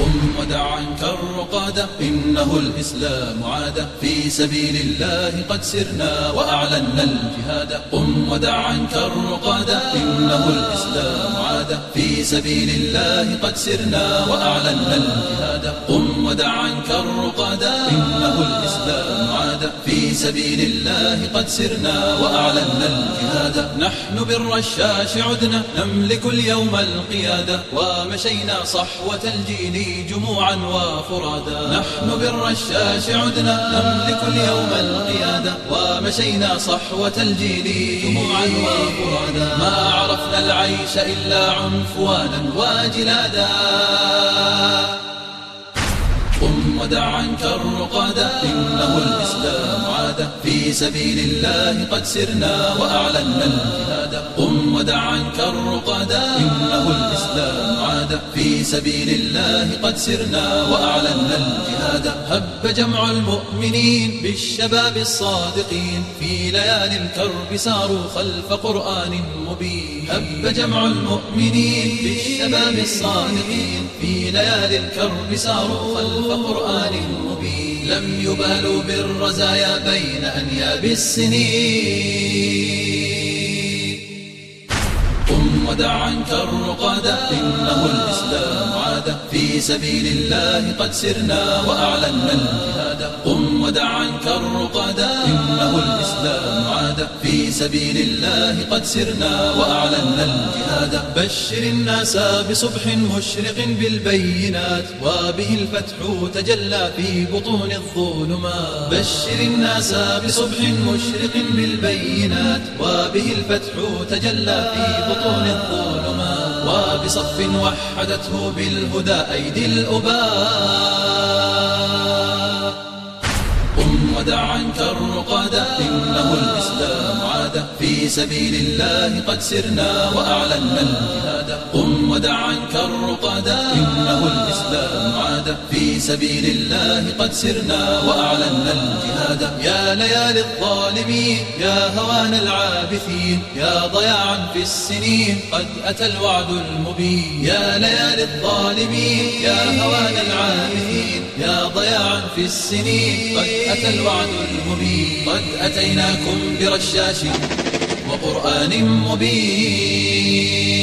قم ودع عنك الرقاد. إنه الإسلام عاد. في سبيل الله قد سرنا وأعلنا الجهاد. قم ودع عنك الرقاد. إنه الإسلام عاد. في سبيل الله قد سرنا وأعلنا الجهاد. قم ودع عنك الرقاد. في سبيل الله قد سرنا وأعلنا الجهاد. نحن بالرشاش عدنا نملك اليوم القيادة ومشينا صحوة الجيل جموعا وفرادا. نحن بالرشاش عدنا نملك اليوم القيادة ومشينا صحوة الجيل جموعا وفرادا. ما عرفنا العيش إلا عنفوانا وجلادا. ودع عنك الرقاد إنه الإسلام عاد في سبيل الله قد سرنا وأعلنا الجهاد قم ودع عنك الرقاد إنه الإسلام عاد في سبيل الله قد سرنا وأعلنا الجهاد هب جمع المؤمنين بالشباب الصادقين في ليالي الكرب ساروا خلف قرآن مبين هب جمع المؤمنين بالشباب الصادقين في ليالي الكرب ساروا خلف قرآن لم يبالوا بالرزايا بين أنياب السنين. قم ودع عنك عاد في سبيل الله قد سرنا وأعلنا الجهاد. قم ودع عنك الرقاد إنه الإسلام عاد. في سبيل الله قد سرنا وأعلنا الجهاد. بشر الناس بصبح مشرق بالبينات. وبه الفتح تجلى في بطون الظلمات. بشر الناس بصبح مشرق بالبينات. وبه الفتح تجلى في بطون الظلمات. وبصف وحدته بالهدى أيدي الأباء. قم ودع عنك الرقاد إنه الإسلام عاد. في سبيل الله قد سرنا وأعلنا الجهاد. قم ودع عنك الرقاد في سبيل الله قد سرنا وأعلنا الجهاد. يا ليالي الظالمين يا هوان العابثين يا ضياعا في السنين قد أتى الوعد المبين. يا ليالي الظالمين يا هوان العابثين يا ضياعا في السنين قد أتى الوعد المبين. قد أتيناكم برشاش وقرآن مبين.